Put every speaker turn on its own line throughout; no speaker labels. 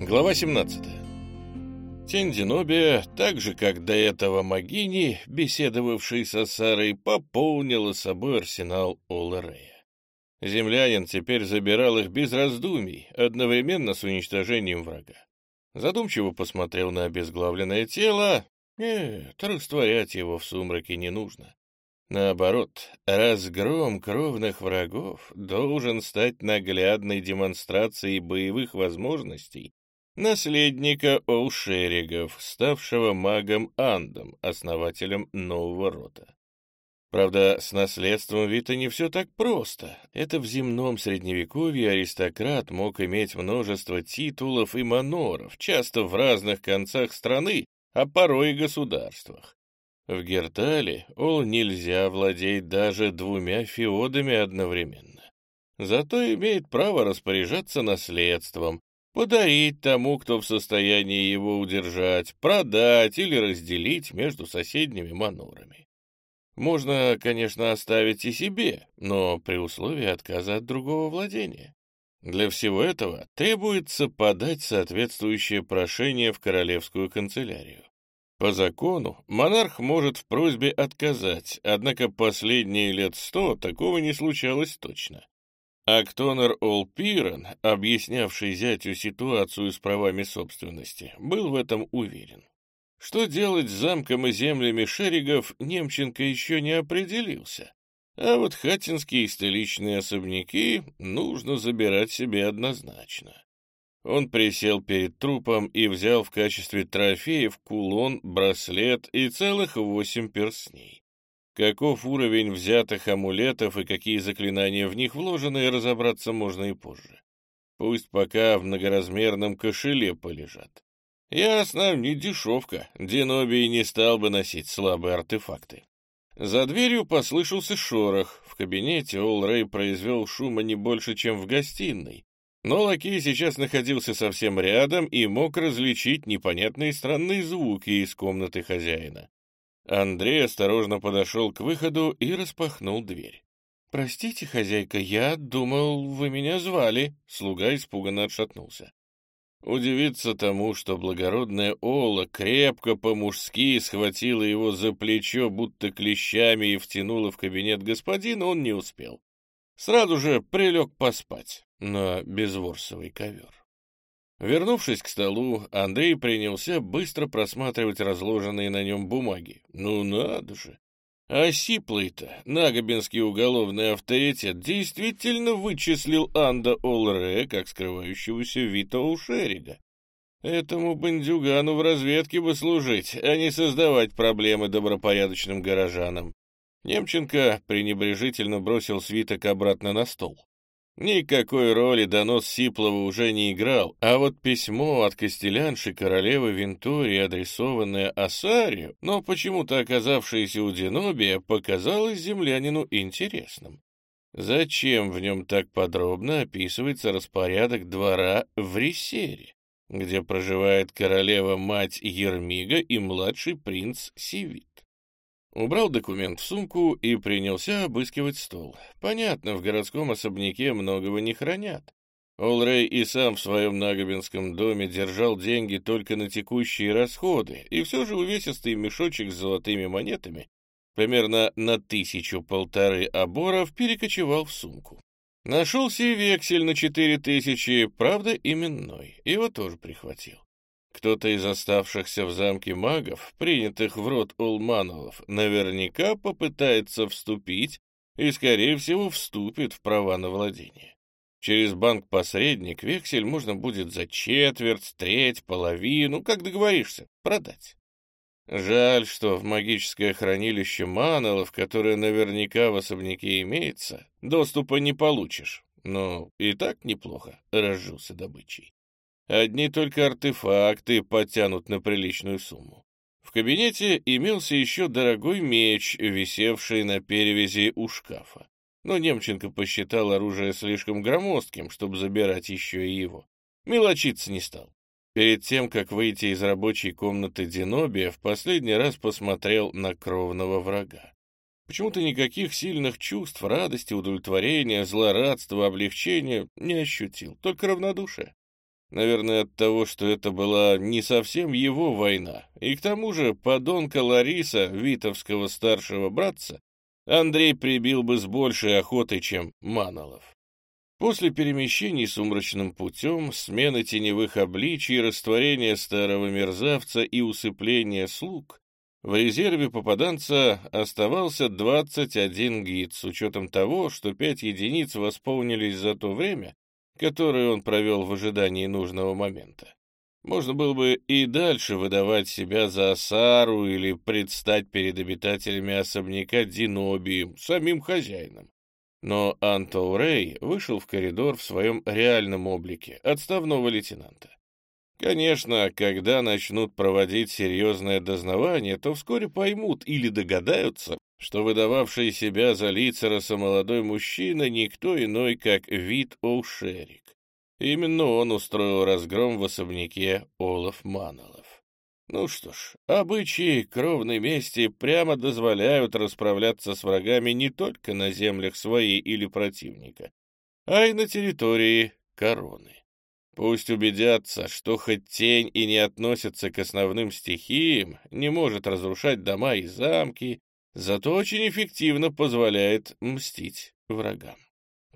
Глава 17. Тень Зенобия, так же, как до этого Магини, беседовавший со Сарой, пополнила собой арсенал Оларея. Землянин теперь забирал их без раздумий, одновременно с уничтожением врага. Задумчиво посмотрел на обезглавленное тело. Нет, растворять его в сумраке не нужно. Наоборот, разгром кровных врагов должен стать наглядной демонстрацией боевых возможностей наследника Оушеригов, ставшего магом Андом, основателем нового рода. Правда, с наследством Вита не все так просто. Это в земном средневековье аристократ мог иметь множество титулов и маноров, часто в разных концах страны, а порой и государствах. В Гертале Ол нельзя владеть даже двумя феодами одновременно. Зато имеет право распоряжаться наследством, подарить тому, кто в состоянии его удержать, продать или разделить между соседними манорами. Можно, конечно, оставить и себе, но при условии отказа от другого владения. Для всего этого требуется подать соответствующее прошение в королевскую канцелярию. По закону монарх может в просьбе отказать, однако последние лет сто такого не случалось точно. Актонер Олпирен, объяснявший зятю ситуацию с правами собственности, был в этом уверен. Что делать с замком и землями Шеригов, Немченко еще не определился. А вот хатинские столичные особняки нужно забирать себе однозначно. Он присел перед трупом и взял в качестве трофеев кулон, браслет и целых восемь перстней. Каков уровень взятых амулетов и какие заклинания в них вложены, разобраться можно и позже. Пусть пока в многоразмерном кошеле полежат. Ясно, не дешевка, Денобий не стал бы носить слабые артефакты. За дверью послышался шорох. В кабинете Ол Рэй произвел шума не больше, чем в гостиной, но лакей сейчас находился совсем рядом и мог различить непонятные странные звуки из комнаты хозяина. Андрей осторожно подошел к выходу и распахнул дверь. «Простите, хозяйка, я думал, вы меня звали». Слуга испуганно отшатнулся. Удивиться тому, что благородная Ола крепко по-мужски схватила его за плечо, будто клещами и втянула в кабинет господина, он не успел. Сразу же прилег поспать на безворсовый ковер. Вернувшись к столу, Андрей принялся быстро просматривать разложенные на нем бумаги. Ну надо же! А Сиплый-то, Нагобинский уголовный авторитет, действительно вычислил Анда Олре как скрывающегося Вита Ушерига. Этому бандюгану в разведке бы служить, а не создавать проблемы добропорядочным горожанам. Немченко пренебрежительно бросил свиток обратно на стол. Никакой роли донос Сиплова уже не играл, а вот письмо от костелянши королевы Винтории, адресованное Асарию, но почему-то оказавшееся у Денобия, показалось землянину интересным. Зачем в нем так подробно описывается распорядок двора в Ресере, где проживает королева-мать Ермига и младший принц Сивит? Убрал документ в сумку и принялся обыскивать стол. Понятно, в городском особняке многого не хранят. Олрей и сам в своем Нагобинском доме держал деньги только на текущие расходы, и все же увесистый мешочек с золотыми монетами, примерно на тысячу-полторы оборов, перекочевал в сумку. Нашелся и вексель на четыре тысячи, правда, именной, его тоже прихватил. Кто-то из оставшихся в замке магов, принятых в рот Улмановов, наверняка попытается вступить и, скорее всего, вступит в права на владение. Через банк-посредник вексель можно будет за четверть, треть, половину, как договоришься, продать. Жаль, что в магическое хранилище Манолов, которое наверняка в особняке имеется, доступа не получишь. Но и так неплохо разжился добычей. Одни только артефакты потянут на приличную сумму. В кабинете имелся еще дорогой меч, висевший на перевязи у шкафа. Но Немченко посчитал оружие слишком громоздким, чтобы забирать еще и его. Мелочиться не стал. Перед тем, как выйти из рабочей комнаты Динобия, в последний раз посмотрел на кровного врага. Почему-то никаких сильных чувств, радости, удовлетворения, злорадства, облегчения не ощутил, только равнодушие. Наверное, от того, что это была не совсем его война. И к тому же подонка Лариса, Витовского старшего братца, Андрей прибил бы с большей охотой, чем Манолов. После перемещений сумрачным путем, смены теневых обличий, растворения старого мерзавца и усыпления слуг, в резерве попаданца оставался 21 гид, с учетом того, что 5 единиц восполнились за то время, которое он провел в ожидании нужного момента. Можно было бы и дальше выдавать себя за Сару или предстать перед обитателями особняка Динобием, самим хозяином. Но Антоу Рэй вышел в коридор в своем реальном облике, отставного лейтенанта. Конечно, когда начнут проводить серьезное дознавание, то вскоре поймут или догадаются, что выдававший себя за Лицероса молодой мужчина никто иной, как Вит Оушерик. Именно он устроил разгром в особняке Олаф Манолов. Ну что ж, обычаи кровной мести прямо дозволяют расправляться с врагами не только на землях своей или противника, а и на территории короны. Пусть убедятся, что хоть тень и не относится к основным стихиям, не может разрушать дома и замки, зато очень эффективно позволяет мстить врагам.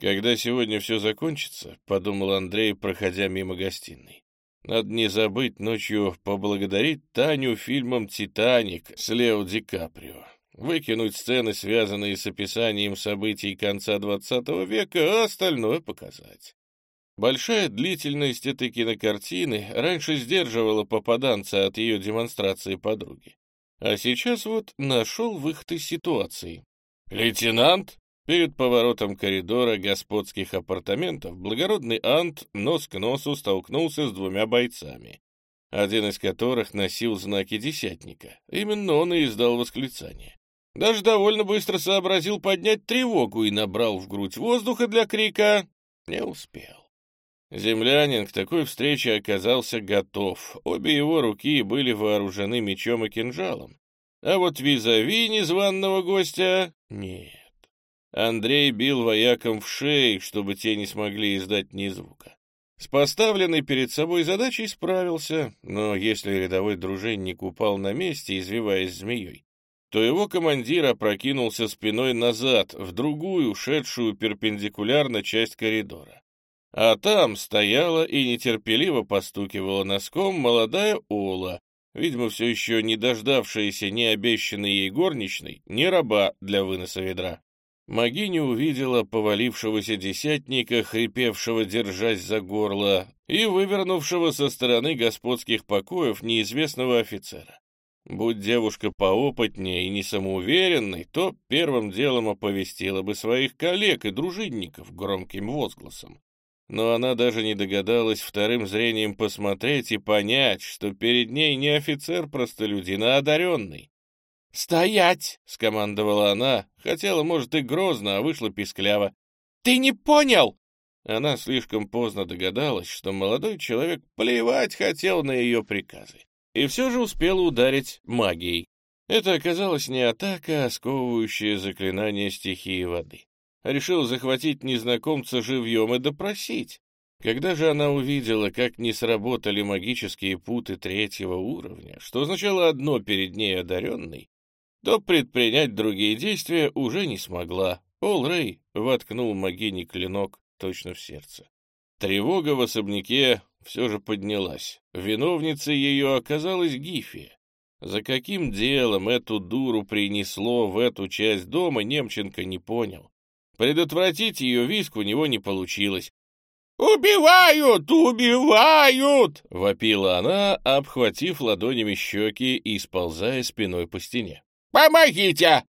«Когда сегодня все закончится», — подумал Андрей, проходя мимо гостиной, «надо не забыть ночью поблагодарить Таню фильмом «Титаник» с Лео Ди Каприо, выкинуть сцены, связанные с описанием событий конца XX века, а остальное показать. Большая длительность этой кинокартины раньше сдерживала попаданца от ее демонстрации подруги. А сейчас вот нашел выход из ситуации. «Лейтенант!» Перед поворотом коридора господских апартаментов благородный Ант нос к носу столкнулся с двумя бойцами, один из которых носил знаки десятника. Именно он и издал восклицание. Даже довольно быстро сообразил поднять тревогу и набрал в грудь воздуха для крика. Не успел. Землянин к такой встрече оказался готов. Обе его руки были вооружены мечом и кинжалом. А вот визави незваного гостя — нет. Андрей бил воякам в шеи, чтобы те не смогли издать ни звука. С поставленной перед собой задачей справился, но если рядовой дружинник упал на месте, извиваясь змеей, то его командир опрокинулся спиной назад, в другую, шедшую перпендикулярно часть коридора. А там стояла и нетерпеливо постукивала носком молодая Ола, видимо, все еще не дождавшаяся ни обещанной ей горничной, ни раба для выноса ведра. Магиня увидела повалившегося десятника, хрипевшего, держась за горло, и вывернувшего со стороны господских покоев неизвестного офицера. Будь девушка поопытнее и не самоуверенной, то первым делом оповестила бы своих коллег и дружинников громким возгласом но она даже не догадалась вторым зрением посмотреть и понять, что перед ней не офицер-простолюдин, а одаренный. «Стоять!» — скомандовала она, хотела, может, и грозно, а вышла пискляво. «Ты не понял!» Она слишком поздно догадалась, что молодой человек плевать хотел на ее приказы, и все же успела ударить магией. Это оказалось не атака, а сковывающее заклинание стихии воды решил захватить незнакомца живьем и допросить. Когда же она увидела, как не сработали магические путы третьего уровня, что означало одно перед ней одаренный, то предпринять другие действия уже не смогла. Пол Рэй воткнул магине клинок точно в сердце. Тревога в особняке все же поднялась. Виновницей ее оказалась Гифия. За каким делом эту дуру принесло в эту часть дома, Немченко не понял. Предотвратить ее виск у него не получилось. «Убивают! Убивают!» — вопила она, обхватив ладонями щеки и сползая спиной по стене. «Помогите!»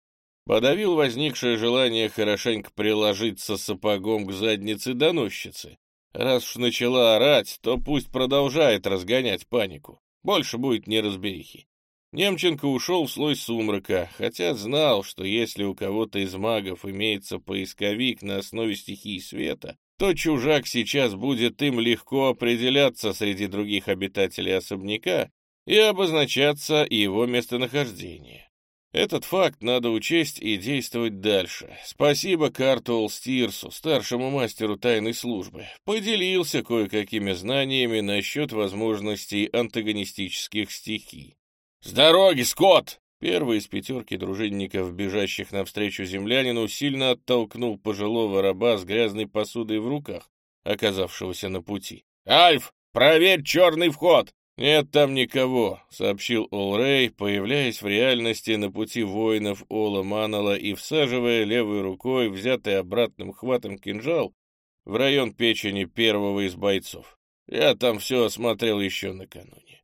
Подавил возникшее желание хорошенько приложиться сапогом к заднице доносчицы. Раз уж начала орать, то пусть продолжает разгонять панику. Больше будет неразберихи. Немченко ушел в слой сумрака, хотя знал, что если у кого-то из магов имеется поисковик на основе стихии света, то чужак сейчас будет им легко определяться среди других обитателей особняка и обозначаться его местонахождение. Этот факт надо учесть и действовать дальше. Спасибо Картуэлл Стирсу, старшему мастеру тайной службы. Поделился кое-какими знаниями насчет возможностей антагонистических стихий. «С дороги, Скотт!» Первый из пятерки дружинников, бежащих навстречу землянину, сильно оттолкнул пожилого раба с грязной посудой в руках, оказавшегося на пути. «Альф, проверь черный вход!» «Нет там никого», — сообщил Олрей, появляясь в реальности на пути воинов Ола Манала и всаживая левой рукой, взятый обратным хватом кинжал, в район печени первого из бойцов. Я там все осмотрел еще накануне.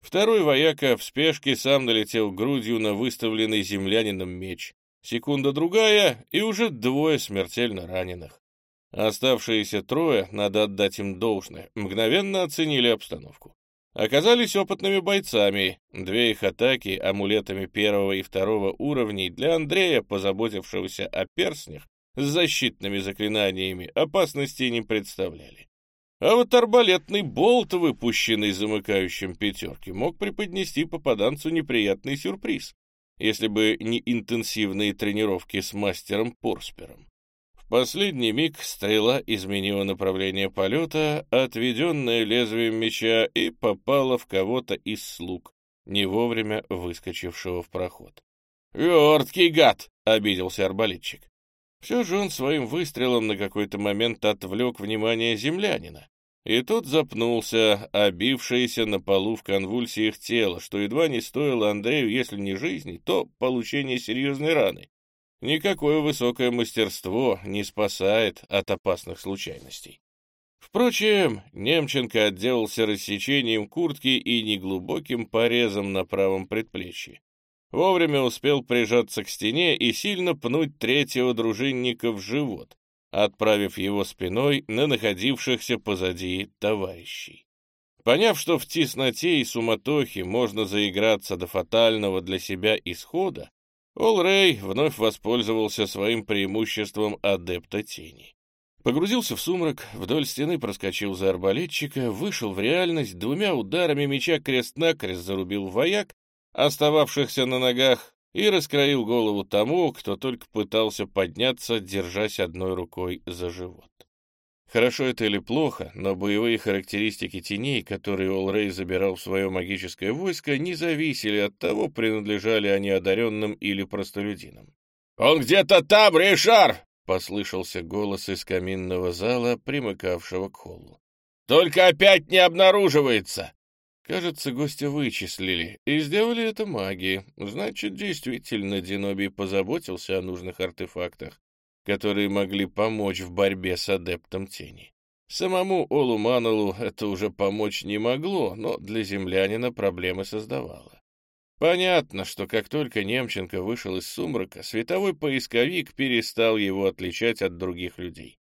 Второй вояка в спешке сам налетел грудью на выставленный землянином меч. Секунда-другая, и уже двое смертельно раненых. Оставшиеся трое, надо отдать им должное, мгновенно оценили обстановку оказались опытными бойцами. Две их атаки амулетами первого и второго уровней для Андрея, позаботившегося о перстнях, с защитными заклинаниями опасности не представляли. А вот арбалетный болт, выпущенный замыкающим пятерки, мог преподнести попаданцу неприятный сюрприз, если бы не интенсивные тренировки с мастером Порспером последний миг стрела изменила направление полета, отведенное лезвием меча, и попала в кого-то из слуг, не вовремя выскочившего в проход. «Верткий гад!» — обиделся арбалетчик. Все же он своим выстрелом на какой-то момент отвлек внимание землянина, и тот запнулся, обившееся на полу в конвульсиях тело, что едва не стоило Андрею, если не жизни, то получения серьезной раны. Никакое высокое мастерство не спасает от опасных случайностей. Впрочем, Немченко отделался рассечением куртки и неглубоким порезом на правом предплечье. Вовремя успел прижаться к стене и сильно пнуть третьего дружинника в живот, отправив его спиной на находившихся позади товарищей. Поняв, что в тесноте и суматохе можно заиграться до фатального для себя исхода, Олрей вновь воспользовался своим преимуществом адепта тени. Погрузился в сумрак, вдоль стены проскочил за арбалетчика, вышел в реальность, двумя ударами меча крест-накрест зарубил вояк, остававшихся на ногах, и раскроил голову тому, кто только пытался подняться, держась одной рукой за живот. Хорошо это или плохо, но боевые характеристики теней, которые Олрей забирал в свое магическое войско, не зависели от того, принадлежали они одаренным или простолюдинам. «Он где-то там, Ришар!» — послышался голос из каминного зала, примыкавшего к холлу. «Только опять не обнаруживается!» Кажется, гостя вычислили, и сделали это маги. Значит, действительно, Диноби позаботился о нужных артефактах которые могли помочь в борьбе с адептом тени. Самому Олу Манулу это уже помочь не могло, но для землянина проблемы создавало. Понятно, что как только Немченко вышел из сумрака, световой поисковик перестал его отличать от других людей.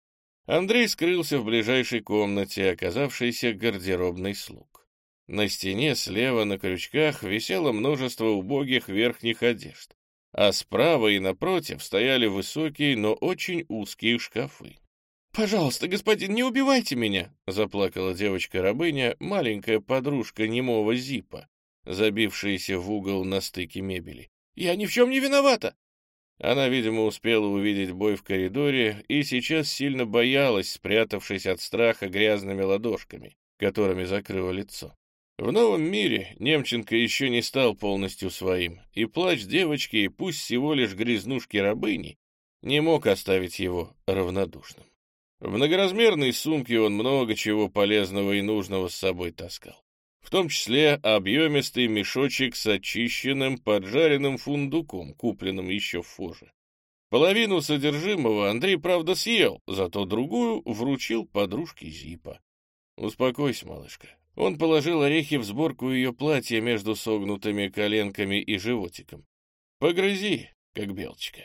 Андрей скрылся в ближайшей комнате, оказавшейся гардеробной слуг. На стене слева на крючках висело множество убогих верхних одежд а справа и напротив стояли высокие, но очень узкие шкафы. «Пожалуйста, господин, не убивайте меня!» — заплакала девочка-рабыня, маленькая подружка немого Зипа, забившаяся в угол на стыке мебели. «Я ни в чем не виновата!» Она, видимо, успела увидеть бой в коридоре и сейчас сильно боялась, спрятавшись от страха грязными ладошками, которыми закрыла лицо. В новом мире Немченко еще не стал полностью своим, и плач девочки, и пусть всего лишь грязнушки-рабыни, не мог оставить его равнодушным. В многоразмерной сумке он много чего полезного и нужного с собой таскал. В том числе объемистый мешочек с очищенным поджаренным фундуком, купленным еще в фуже. Половину содержимого Андрей, правда, съел, зато другую вручил подружке Зипа. «Успокойся, малышка, он положил орехи в сборку ее платья между согнутыми коленками и животиком. «Погрызи, как белочка».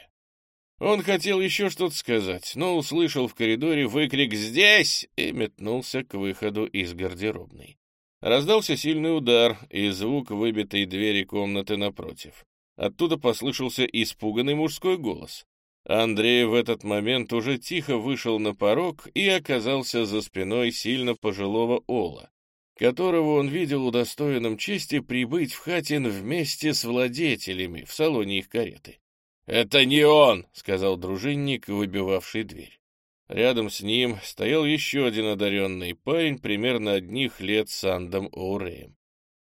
Он хотел еще что-то сказать, но услышал в коридоре выкрик «Здесь!» и метнулся к выходу из гардеробной. Раздался сильный удар и звук выбитой двери комнаты напротив. Оттуда послышался испуганный мужской голос. Андрей в этот момент уже тихо вышел на порог и оказался за спиной сильно пожилого Ола которого он видел удостоенным чести прибыть в Хатин вместе с владетелями в салоне их кареты. «Это не он!» — сказал дружинник, выбивавший дверь. Рядом с ним стоял еще один одаренный парень примерно одних лет с Андом Оуреем.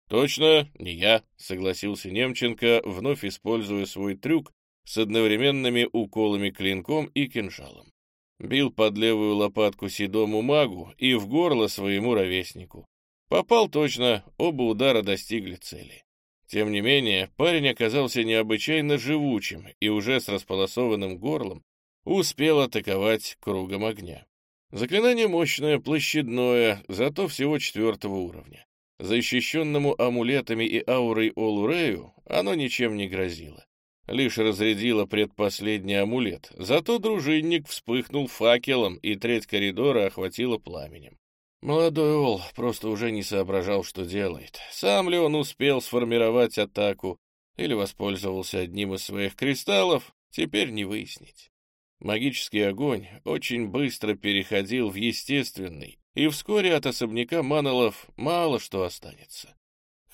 «Точно, не я», — согласился Немченко, вновь используя свой трюк с одновременными уколами клинком и кинжалом. Бил под левую лопатку седому магу и в горло своему ровеснику. Попал точно, оба удара достигли цели. Тем не менее, парень оказался необычайно живучим и уже с располосованным горлом успел атаковать кругом огня. Заклинание мощное, площадное, зато всего четвертого уровня. Защищенному амулетами и аурой Олурею оно ничем не грозило. Лишь разрядило предпоследний амулет, зато дружинник вспыхнул факелом, и треть коридора охватило пламенем. Молодой Ол просто уже не соображал, что делает. Сам ли он успел сформировать атаку или воспользовался одним из своих кристаллов, теперь не выяснить. Магический огонь очень быстро переходил в естественный, и вскоре от особняка Манолов мало что останется.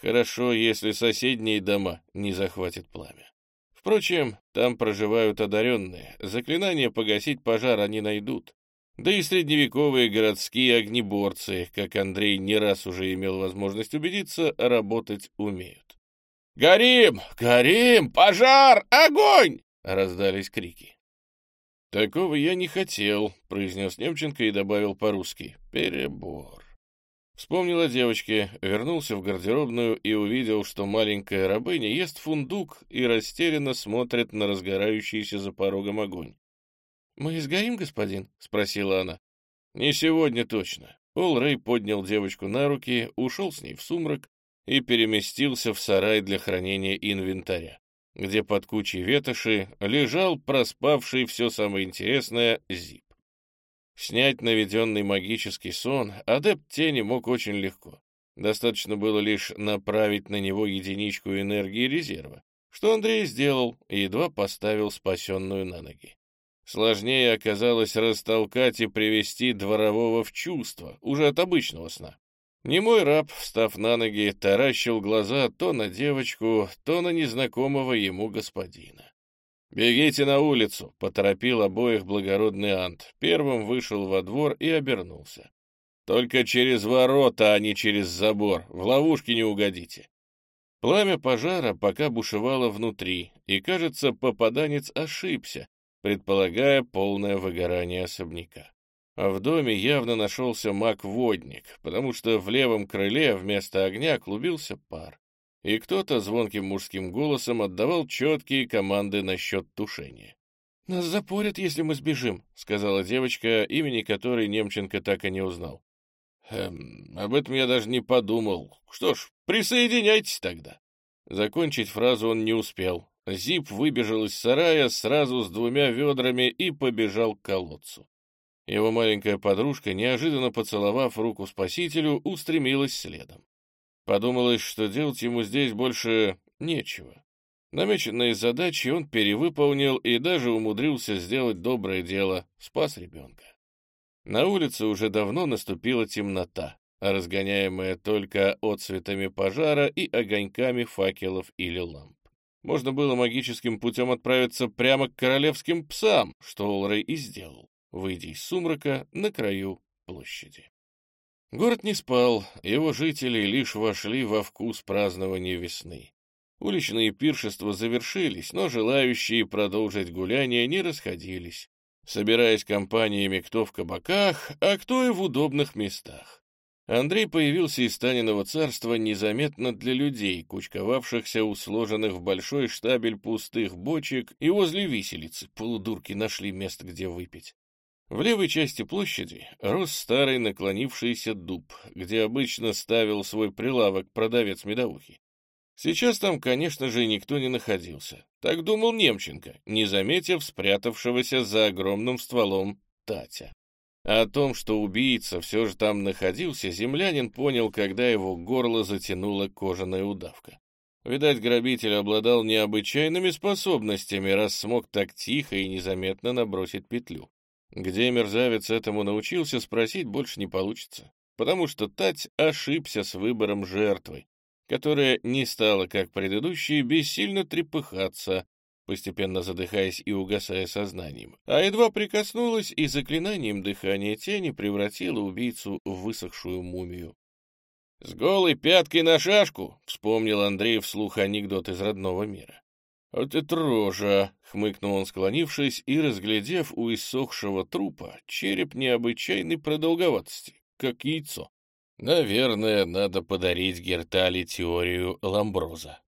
Хорошо, если соседние дома не захватит пламя. Впрочем, там проживают одаренные, заклинания погасить пожар они найдут. Да и средневековые городские огнеборцы, как Андрей не раз уже имел возможность убедиться, работать умеют. «Горим! Горим! Пожар! Огонь!» — раздались крики. «Такого я не хотел», — произнес Немченко и добавил по-русски. «Перебор». Вспомнил о девочке, вернулся в гардеробную и увидел, что маленькая рабыня ест фундук и растерянно смотрит на разгорающийся за порогом огонь. «Мы изгорим, господин?» — спросила она. «Не сегодня точно». Ол Рэй поднял девочку на руки, ушел с ней в сумрак и переместился в сарай для хранения инвентаря где под кучей ветоши лежал проспавший все самое интересное Зип. Снять наведенный магический сон адепт тени мог очень легко. Достаточно было лишь направить на него единичку энергии резерва, что Андрей сделал и едва поставил спасенную на ноги. Сложнее оказалось растолкать и привести дворового в чувство, уже от обычного сна. Немой раб, встав на ноги, таращил глаза то на девочку, то на незнакомого ему господина. «Бегите на улицу!» — поторопил обоих благородный Ант. Первым вышел во двор и обернулся. «Только через ворота, а не через забор. В ловушки не угодите». Пламя пожара пока бушевало внутри, и, кажется, попаданец ошибся, предполагая полное выгорание особняка. А в доме явно нашелся маг-водник, потому что в левом крыле вместо огня клубился пар. И кто-то звонким мужским голосом отдавал четкие команды насчет тушения. «Нас запорят, если мы сбежим», — сказала девочка, имени которой Немченко так и не узнал. «Эм, об этом я даже не подумал. Что ж, присоединяйтесь тогда». Закончить фразу он не успел. Зип выбежал из сарая сразу с двумя ведрами и побежал к колодцу. Его маленькая подружка, неожиданно поцеловав руку спасителю, устремилась следом. Подумалось, что делать ему здесь больше нечего. Намеченные задачи он перевыполнил и даже умудрился сделать доброе дело, спас ребенка. На улице уже давно наступила темнота, разгоняемая только отцветами пожара и огоньками факелов или ламп. Можно было магическим путем отправиться прямо к королевским псам, что Олрей и сделал выйдя из сумрака на краю площади. Город не спал, его жители лишь вошли во вкус празднования весны. Уличные пиршества завершились, но желающие продолжить гуляние не расходились, собираясь компаниями кто в кабаках, а кто и в удобных местах. Андрей появился из Таниного царства незаметно для людей, кучковавшихся у сложенных в большой штабель пустых бочек, и возле виселицы полудурки нашли место, где выпить. В левой части площади рос старый наклонившийся дуб, где обычно ставил свой прилавок продавец медовухи. Сейчас там, конечно же, никто не находился. Так думал Немченко, не заметив спрятавшегося за огромным стволом Татя. О том, что убийца все же там находился, землянин понял, когда его горло затянула кожаная удавка. Видать, грабитель обладал необычайными способностями, раз смог так тихо и незаметно набросить петлю. Где мерзавец этому научился, спросить больше не получится. потому что Тать ошибся с выбором жертвы, которая не стала, как предыдущие, бессильно трепыхаться, постепенно задыхаясь и угасая сознанием, а едва прикоснулась и заклинанием дыхания тени превратила убийцу в высохшую мумию. «С голой пяткой на шашку!» — вспомнил Андрей вслух анекдот из родного мира. «Вот это рожа!» — хмыкнул он, склонившись и разглядев у иссохшего трупа череп необычайной продолговатости, как яйцо. Наверное, надо подарить Гертали теорию Ламброза.